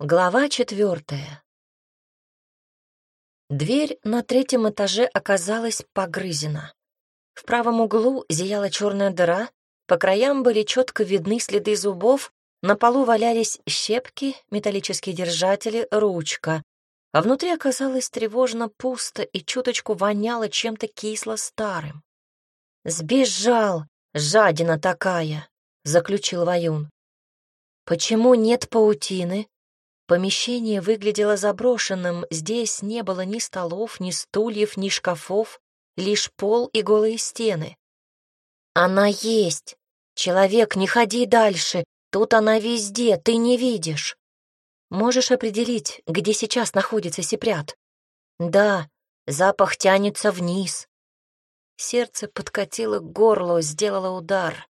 Глава четвертая. Дверь на третьем этаже оказалась погрызена. В правом углу зияла черная дыра, по краям были четко видны следы зубов, на полу валялись щепки, металлические держатели, ручка. А внутри оказалось тревожно пусто и чуточку воняло чем-то кисло-старым. «Сбежал! Жадина такая!» — заключил Ваюн. «Почему нет паутины?» Помещение выглядело заброшенным, здесь не было ни столов, ни стульев, ни шкафов, лишь пол и голые стены. «Она есть! Человек, не ходи дальше! Тут она везде, ты не видишь!» «Можешь определить, где сейчас находится Сипрят?» «Да, запах тянется вниз». Сердце подкатило к горлу, сделало удар.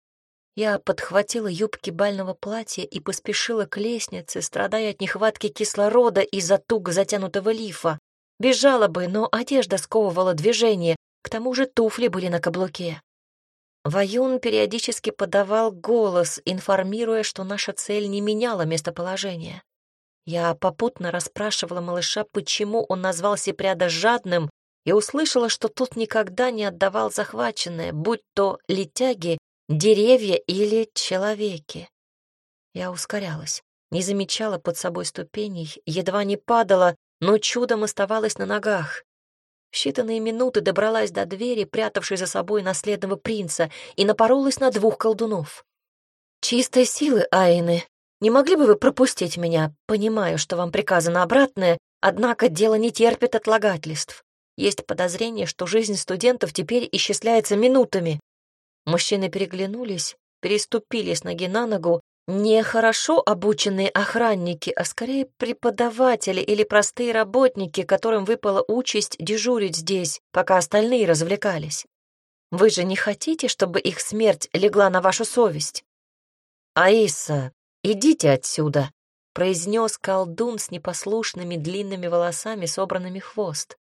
Я подхватила юбки бального платья и поспешила к лестнице, страдая от нехватки кислорода из-за туго затянутого лифа. Бежала бы, но одежда сковывала движение, к тому же туфли были на каблуке. Ваюн периодически подавал голос, информируя, что наша цель не меняла местоположение. Я попутно расспрашивала малыша, почему он назвал Сепряда жадным, и услышала, что тот никогда не отдавал захваченное, будь то летяги деревья или человеки. Я ускорялась, не замечала под собой ступеней, едва не падала, но чудом оставалась на ногах. В считанные минуты добралась до двери, прятавшей за собой наследного принца, и напоролась на двух колдунов. «Чистой силы, Айны, не могли бы вы пропустить меня? Понимаю, что вам приказано обратное, однако дело не терпит отлагательств. Есть подозрение, что жизнь студентов теперь исчисляется минутами. Мужчины переглянулись, переступили с ноги на ногу, не хорошо обученные охранники, а скорее преподаватели или простые работники, которым выпала участь дежурить здесь, пока остальные развлекались. Вы же не хотите, чтобы их смерть легла на вашу совесть? Аиса, идите отсюда, произнес колдун с непослушными длинными волосами, собранными хвост.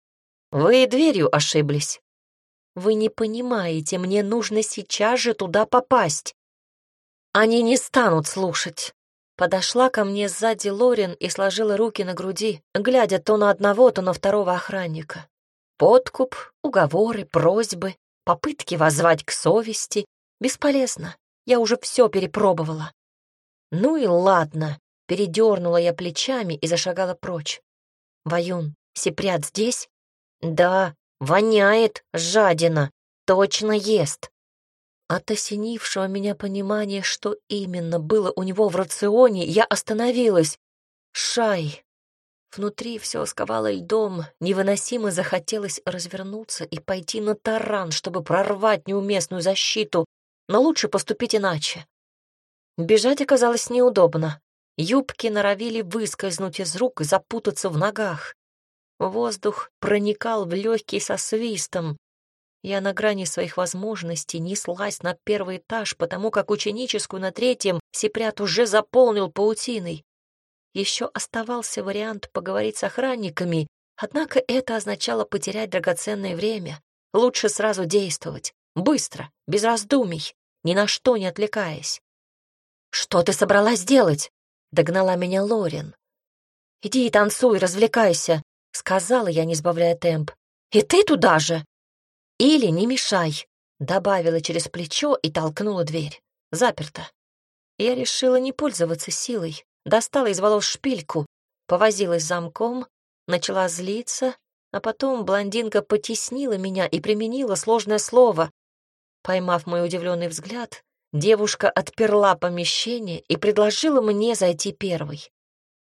Вы дверью ошиблись. Вы не понимаете, мне нужно сейчас же туда попасть. Они не станут слушать. Подошла ко мне сзади Лорин и сложила руки на груди, глядя то на одного, то на второго охранника. Подкуп, уговоры, просьбы, попытки воззвать к совести. Бесполезно. Я уже все перепробовала. Ну и ладно. Передернула я плечами и зашагала прочь. Ваюн, Сипрят здесь? Да, Воняет, жадина, точно ест. От осенившего меня понимания, что именно было у него в рационе, я остановилась. Шай. Внутри все сковало льдом, невыносимо захотелось развернуться и пойти на таран, чтобы прорвать неуместную защиту, но лучше поступить иначе. Бежать оказалось неудобно. Юбки норовили выскользнуть из рук и запутаться в ногах. Воздух проникал в легкий со свистом. Я на грани своих возможностей неслась на первый этаж, потому как ученическую на третьем Сипрят уже заполнил паутиной. Еще оставался вариант поговорить с охранниками, однако это означало потерять драгоценное время. Лучше сразу действовать, быстро, без раздумий, ни на что не отвлекаясь. «Что ты собралась делать?» — догнала меня Лорин. «Иди и танцуй, развлекайся. — сказала я, не сбавляя темп. «И ты туда же!» «Или не мешай!» — добавила через плечо и толкнула дверь. Заперто. Я решила не пользоваться силой. Достала из волос шпильку, повозилась замком, начала злиться, а потом блондинка потеснила меня и применила сложное слово. Поймав мой удивленный взгляд, девушка отперла помещение и предложила мне зайти первой.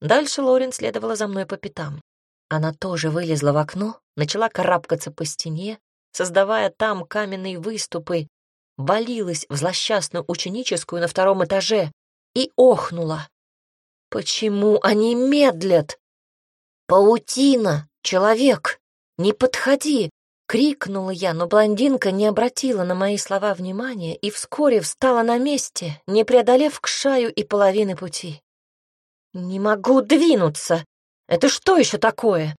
Дальше Лорен следовала за мной по пятам. Она тоже вылезла в окно, начала карабкаться по стене, создавая там каменные выступы, валилась в злосчастную ученическую на втором этаже и охнула. «Почему они медлят?» «Паутина! Человек! Не подходи!» — крикнула я, но блондинка не обратила на мои слова внимания и вскоре встала на месте, не преодолев к шаю и половины пути. «Не могу двинуться!» Это что еще такое?»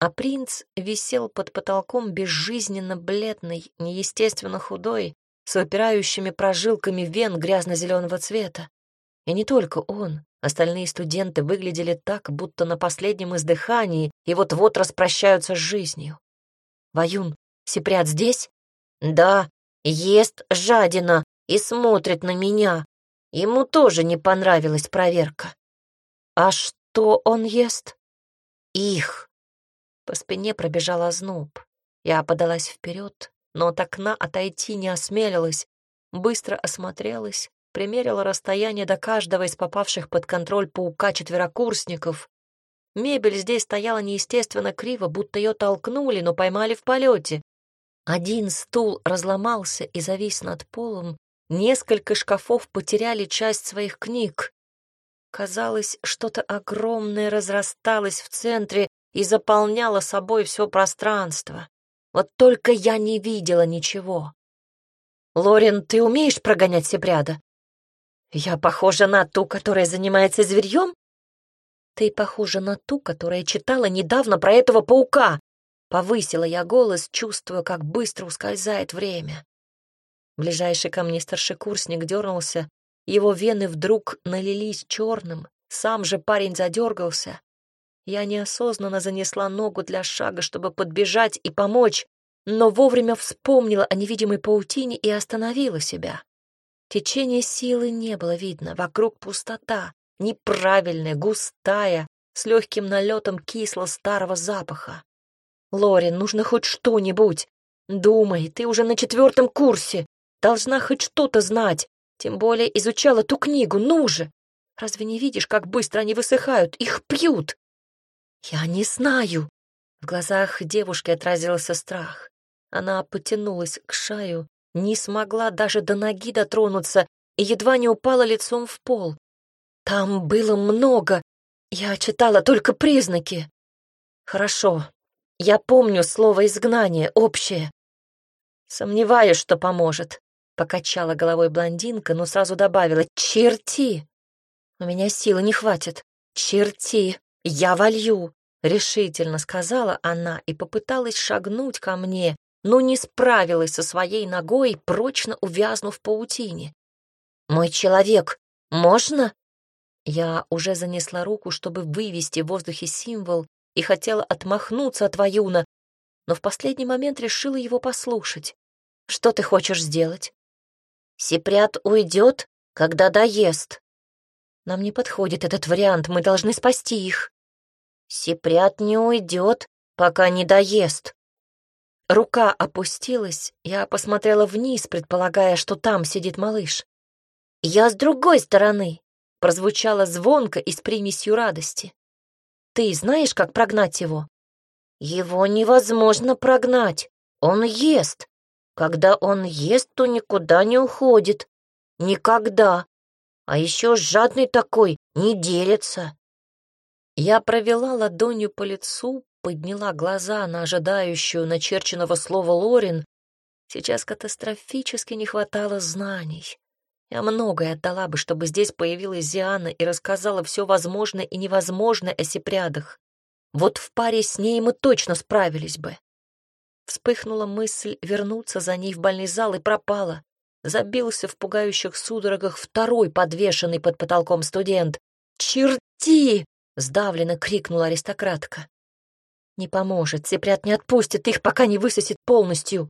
А принц висел под потолком безжизненно бледный, неестественно худой, с выпирающими прожилками вен грязно-зеленого цвета. И не только он. Остальные студенты выглядели так, будто на последнем издыхании и вот-вот распрощаются с жизнью. «Ваюн, Сипрят здесь?» «Да, ест жадина и смотрит на меня. Ему тоже не понравилась проверка». «А что он ест?» «Их». По спине пробежал озноб. Я подалась вперед, но от окна отойти не осмелилась, быстро осмотрелась, примерила расстояние до каждого из попавших под контроль паука четверокурсников. Мебель здесь стояла неестественно криво, будто ее толкнули, но поймали в полете. Один стул разломался и завис над полом, несколько шкафов потеряли часть своих книг. Казалось, что-то огромное разрасталось в центре и заполняло собой все пространство. Вот только я не видела ничего. «Лорен, ты умеешь прогонять сепряда?» «Я похожа на ту, которая занимается зверьем?» «Ты похожа на ту, которая читала недавно про этого паука!» Повысила я голос, чувствуя, как быстро ускользает время. Ближайший ко мне старшекурсник дернулся, его вены вдруг налились черным, сам же парень задергался. Я неосознанно занесла ногу для шага, чтобы подбежать и помочь, но вовремя вспомнила о невидимой паутине и остановила себя. Течения силы не было видно, вокруг пустота, неправильная, густая, с легким налетом кисло-старого запаха. «Лорин, нужно хоть что-нибудь. Думай, ты уже на четвертом курсе. Должна хоть что-то знать. Тем более изучала ту книгу. Ну же! Разве не видишь, как быстро они высыхают? Их пьют!» «Я не знаю!» В глазах девушки отразился страх. Она потянулась к шаю, не смогла даже до ноги дотронуться и едва не упала лицом в пол. Там было много. Я читала только признаки. Хорошо. Я помню слово «изгнание» общее. Сомневаюсь, что поможет. Покачала головой блондинка, но сразу добавила «Черти!» У меня силы не хватит. Черти! Я волью! Решительно сказала она и попыталась шагнуть ко мне, но не справилась со своей ногой, прочно увязнув в паутине. «Мой человек, можно?» Я уже занесла руку, чтобы вывести в воздухе символ, и хотела отмахнуться от Ваюна, но в последний момент решила его послушать. «Что ты хочешь сделать?» «Сипрят уйдет, когда доест». «Нам не подходит этот вариант, мы должны спасти их». «Сипрят не уйдет, пока не доест», Рука опустилась, я посмотрела вниз, предполагая, что там сидит малыш. «Я с другой стороны», — прозвучало звонко и с примесью радости. «Ты знаешь, как прогнать его?» «Его невозможно прогнать. Он ест. Когда он ест, то никуда не уходит. Никогда. А еще жадный такой, не делится». Я провела ладонью по лицу, подняла глаза на ожидающую начерченного слова Лорин. Сейчас катастрофически не хватало знаний. Я многое отдала бы, чтобы здесь появилась Зиана и рассказала все возможное и невозможное о сепрядах. Вот в паре с ней мы точно справились бы. Вспыхнула мысль вернуться за ней в больный зал и пропала. Забился в пугающих судорогах второй подвешенный под потолком студент. «Черти!» — сдавленно крикнула аристократка. Не поможет, Цепрят не отпустит их, пока не высосет полностью.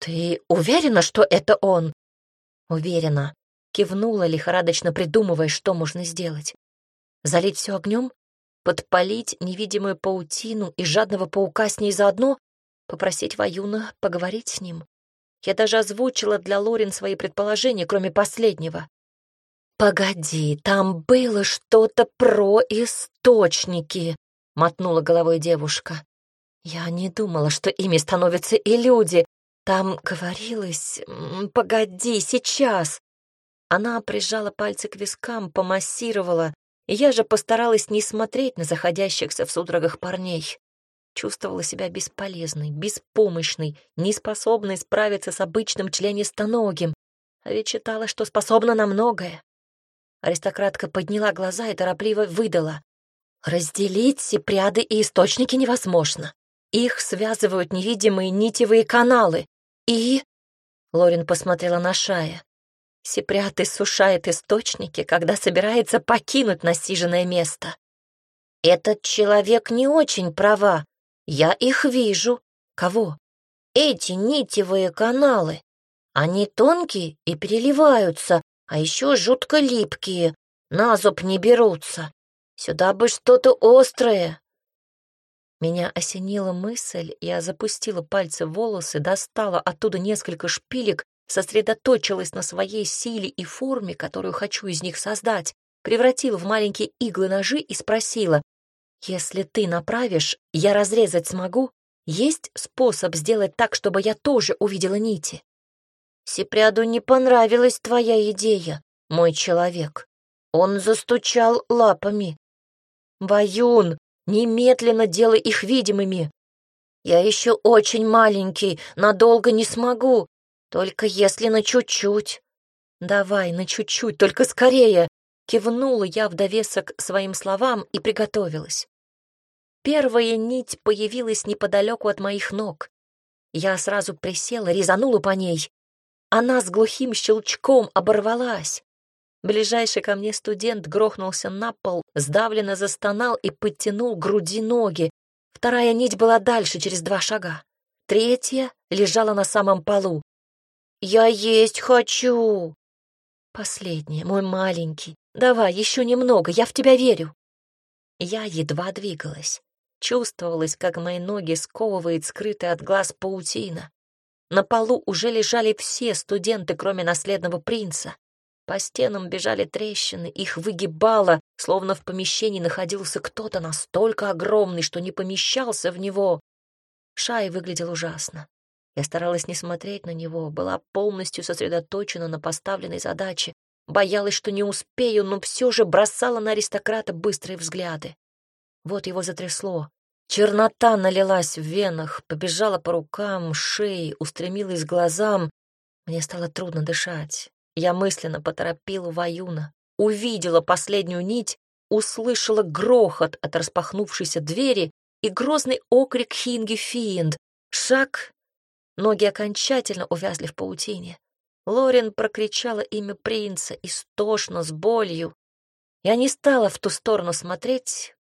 Ты уверена, что это он? Уверена. Кивнула, лихорадочно придумывая, что можно сделать. Залить все огнем? Подпалить невидимую паутину и жадного паука с ней заодно? Попросить Ваюна поговорить с ним? Я даже озвучила для Лорин свои предположения, кроме последнего. «Погоди, там было что-то про источники», мотнула головой девушка. Я не думала, что ими становятся и люди. Там говорилось... Погоди, сейчас. Она прижала пальцы к вискам, помассировала, я же постаралась не смотреть на заходящихся в судорогах парней. Чувствовала себя бесполезной, беспомощной, неспособной справиться с обычным членистоногим, а ведь считала, что способна на многое. Аристократка подняла глаза и торопливо выдала. Разделить сепряды и источники невозможно. Их связывают невидимые нитевые каналы. И... Лорин посмотрела на Шая. Сипрят иссушает источники, когда собирается покинуть насиженное место. Этот человек не очень права. Я их вижу. Кого? Эти нитевые каналы. Они тонкие и переливаются, а еще жутко липкие, на зуб не берутся. Сюда бы что-то острое. Меня осенила мысль, я запустила пальцы в волосы, достала оттуда несколько шпилек, сосредоточилась на своей силе и форме, которую хочу из них создать, превратила в маленькие иглы-ножи и спросила, «Если ты направишь, я разрезать смогу? Есть способ сделать так, чтобы я тоже увидела нити?» «Сипряду не понравилась твоя идея, мой человек. Он застучал лапами. «Ваюн, немедленно делай их видимыми. Я еще очень маленький, надолго не смогу, только если на чуть-чуть. Давай, на чуть-чуть, только скорее!» Кивнула я в довесок своим словам и приготовилась. Первая нить появилась неподалеку от моих ног. Я сразу присела, резанула по ней. Она с глухим щелчком оборвалась. Ближайший ко мне студент грохнулся на пол, сдавленно застонал и подтянул груди ноги. Вторая нить была дальше, через два шага. Третья лежала на самом полу. «Я есть хочу!» Последняя, мой маленький. Давай, еще немного, я в тебя верю. Я едва двигалась. Чувствовалось, как мои ноги сковывает скрытая от глаз паутина. На полу уже лежали все студенты, кроме наследного принца. По стенам бежали трещины, их выгибало, словно в помещении находился кто-то настолько огромный, что не помещался в него. Шай выглядел ужасно. Я старалась не смотреть на него, была полностью сосредоточена на поставленной задаче, боялась, что не успею, но все же бросала на аристократа быстрые взгляды. Вот его затрясло. Чернота налилась в венах, побежала по рукам, шее, устремилась к глазам. Мне стало трудно дышать. Я мысленно поторопила Ваюна, увидела последнюю нить, услышала грохот от распахнувшейся двери и грозный окрик Хинги Финд. Шаг. Ноги окончательно увязли в паутине. Лорин прокричала имя принца истошно, с болью. Я не стала в ту сторону смотреть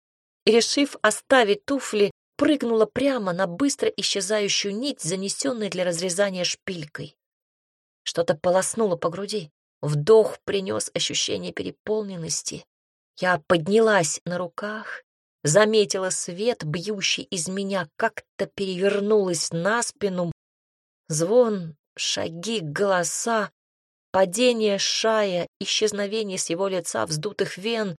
и, решив оставить туфли, прыгнула прямо на быстро исчезающую нить, занесенной для разрезания шпилькой. Что-то полоснуло по груди. Вдох принес ощущение переполненности. Я поднялась на руках, заметила свет, бьющий из меня, как-то перевернулась на спину. Звон, шаги, голоса, падение шая, исчезновение с его лица вздутых вен,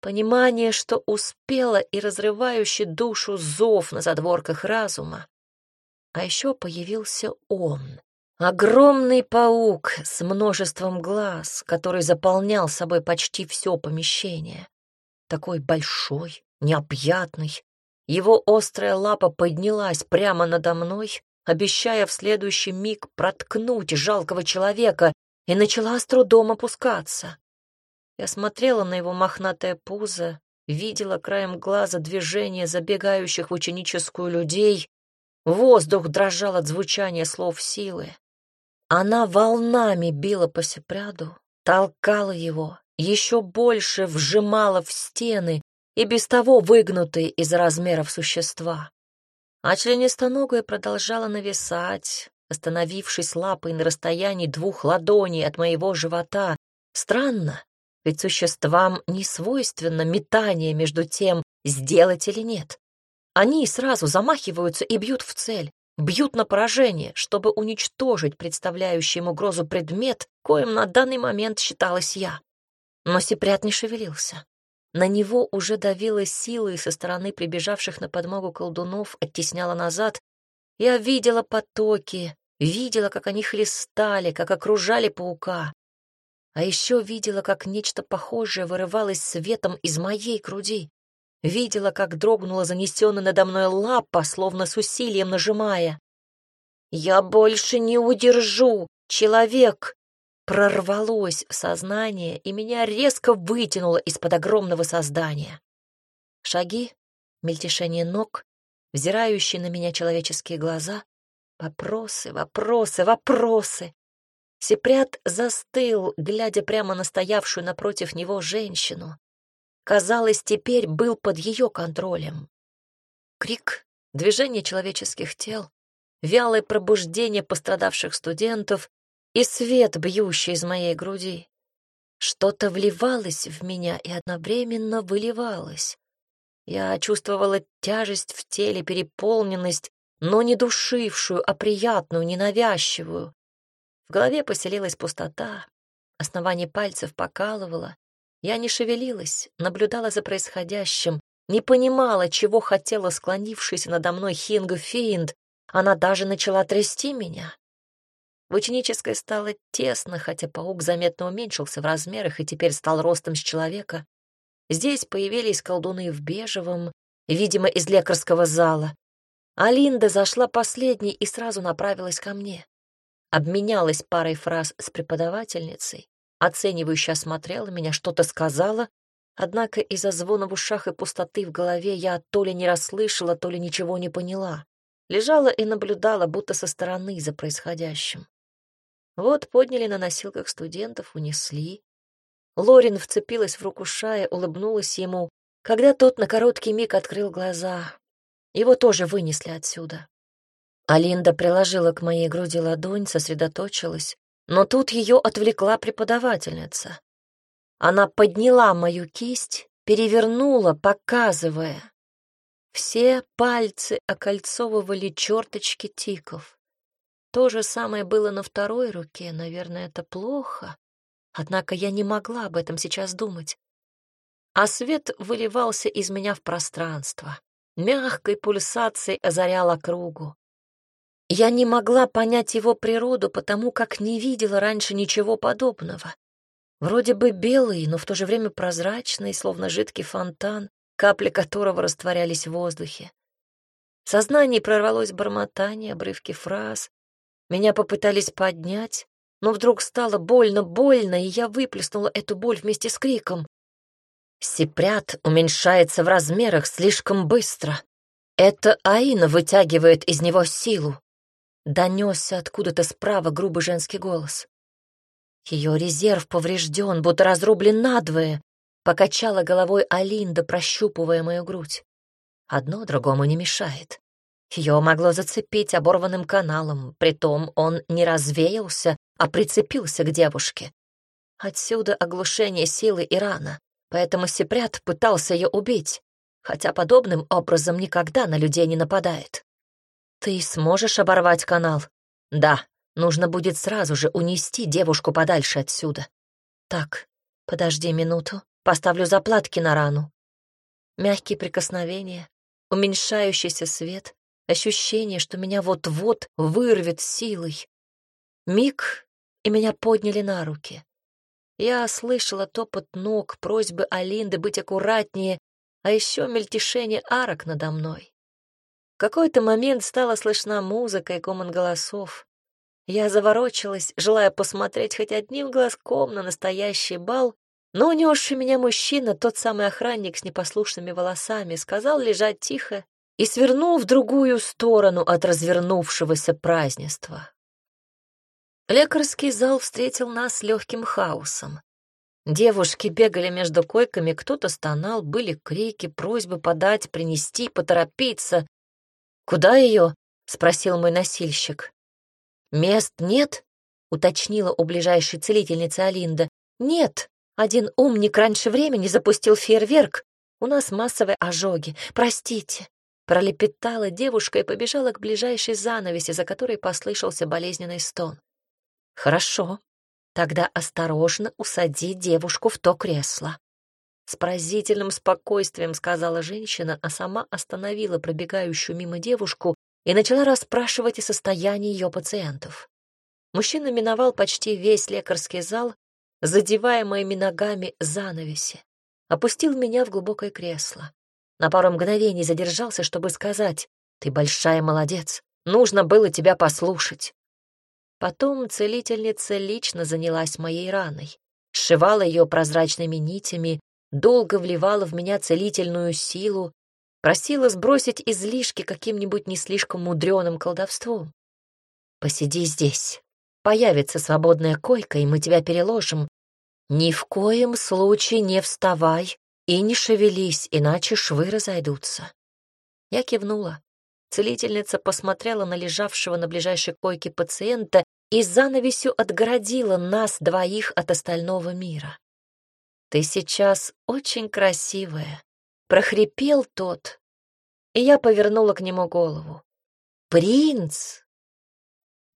понимание, что успела и разрывающий душу зов на задворках разума. А еще появился он. Огромный паук с множеством глаз, который заполнял собой почти все помещение. Такой большой, необъятный. Его острая лапа поднялась прямо надо мной, обещая в следующий миг проткнуть жалкого человека, и начала с трудом опускаться. Я смотрела на его мохнатое пузо, видела краем глаза движение забегающих в ученическую людей, воздух дрожал от звучания слов силы. Она волнами била по сепряду, толкала его, еще больше вжимала в стены и без того выгнутые из размеров существа. А членистоногая продолжала нависать, остановившись лапой на расстоянии двух ладоней от моего живота. Странно, ведь существам не свойственно метание между тем, сделать или нет. Они сразу замахиваются и бьют в цель бьют на поражение, чтобы уничтожить представляющий им угрозу предмет, коим на данный момент считалась я. Но Сипрят не шевелился. На него уже давила сила и со стороны прибежавших на подмогу колдунов оттесняла назад. Я видела потоки, видела, как они хлестали, как окружали паука. А еще видела, как нечто похожее вырывалось светом из моей груди. Видела, как дрогнула занесенная надо мной лапа, словно с усилием нажимая. «Я больше не удержу, человек!» Прорвалось в сознание, и меня резко вытянуло из-под огромного создания. Шаги, мельтешение ног, взирающие на меня человеческие глаза, вопросы, вопросы, вопросы. Сепрят застыл, глядя прямо на стоявшую напротив него женщину. Казалось, теперь был под ее контролем. Крик, движение человеческих тел, вялое пробуждение пострадавших студентов и свет, бьющий из моей груди. Что-то вливалось в меня и одновременно выливалось. Я чувствовала тяжесть в теле, переполненность, но не душившую, а приятную, ненавязчивую. В голове поселилась пустота, основание пальцев покалывало. Я не шевелилась, наблюдала за происходящим, не понимала, чего хотела склонившаяся надо мной Хинга Фейнд. Она даже начала трясти меня. В ученической стало тесно, хотя паук заметно уменьшился в размерах и теперь стал ростом с человека. Здесь появились колдуны в бежевом, видимо, из лекарского зала. Алинда зашла последней и сразу направилась ко мне. Обменялась парой фраз с преподавательницей, оценивающе осмотрела меня, что-то сказала, однако из-за звона в ушах и пустоты в голове я то ли не расслышала, то ли ничего не поняла. Лежала и наблюдала, будто со стороны за происходящим. Вот подняли на носилках студентов, унесли. Лорин вцепилась в руку Шая, улыбнулась ему, когда тот на короткий миг открыл глаза. Его тоже вынесли отсюда. Алинда приложила к моей груди ладонь, сосредоточилась, но тут ее отвлекла преподавательница. Она подняла мою кисть, перевернула, показывая. Все пальцы окольцовывали черточки тиков. То же самое было на второй руке, наверное, это плохо. Однако я не могла об этом сейчас думать. А свет выливался из меня в пространство. Мягкой пульсацией озарял округу. Я не могла понять его природу, потому как не видела раньше ничего подобного. Вроде бы белый, но в то же время прозрачный, словно жидкий фонтан, капли которого растворялись в воздухе. В сознании прорвалось бормотание, обрывки фраз, меня попытались поднять, но вдруг стало больно-больно, и я выплеснула эту боль вместе с криком. Сепрят уменьшается в размерах слишком быстро. Это Аина вытягивает из него силу. Донесся откуда-то справа грубый женский голос. Ее резерв поврежден, будто разрублен надвое, покачала головой Алинда, прощупывая мою грудь. Одно другому не мешает. Ее могло зацепить оборванным каналом, притом он не развеялся, а прицепился к девушке. Отсюда оглушение силы и рана, поэтому Сепрят пытался ее убить, хотя подобным образом никогда на людей не нападает. «Ты сможешь оборвать канал?» «Да, нужно будет сразу же унести девушку подальше отсюда». «Так, подожди минуту, поставлю заплатки на рану». Мягкие прикосновения, уменьшающийся свет, ощущение, что меня вот-вот вырвет силой. Миг, и меня подняли на руки. Я слышала топот ног, просьбы Алинды быть аккуратнее, а еще мельтешение арок надо мной. В какой-то момент стала слышна музыка и гомон голосов. Я заворочилась, желая посмотреть хоть одним глазком на настоящий бал, но унесший меня мужчина, тот самый охранник с непослушными волосами, сказал лежать тихо и свернул в другую сторону от развернувшегося празднества. Лекарский зал встретил нас легким хаосом. Девушки бегали между койками, кто-то стонал, были крики, просьбы подать, принести, поторопиться. «Куда ее?» — спросил мой носильщик. «Мест нет?» — уточнила у ближайшей целительницы Алинда. «Нет, один умник раньше времени запустил фейерверк. У нас массовые ожоги. Простите». Пролепетала девушка и побежала к ближайшей занавеси, за которой послышался болезненный стон. «Хорошо, тогда осторожно усади девушку в то кресло». С поразительным спокойствием сказала женщина, а сама остановила пробегающую мимо девушку и начала расспрашивать о состоянии ее пациентов. Мужчина миновал почти весь лекарский зал, задевая моими ногами занавеси, опустил меня в глубокое кресло. На пару мгновений задержался, чтобы сказать, «Ты большая молодец, нужно было тебя послушать». Потом целительница лично занялась моей раной, сшивала ее прозрачными нитями, долго вливала в меня целительную силу, просила сбросить излишки каким-нибудь не слишком мудреным колдовством. «Посиди здесь, появится свободная койка, и мы тебя переложим. Ни в коем случае не вставай и не шевелись, иначе швы разойдутся. Я кивнула. Целительница посмотрела на лежавшего на ближайшей койке пациента и занавесью отгородила нас двоих от остального мира. «Ты сейчас очень красивая», — прохрипел тот, и я повернула к нему голову. «Принц!»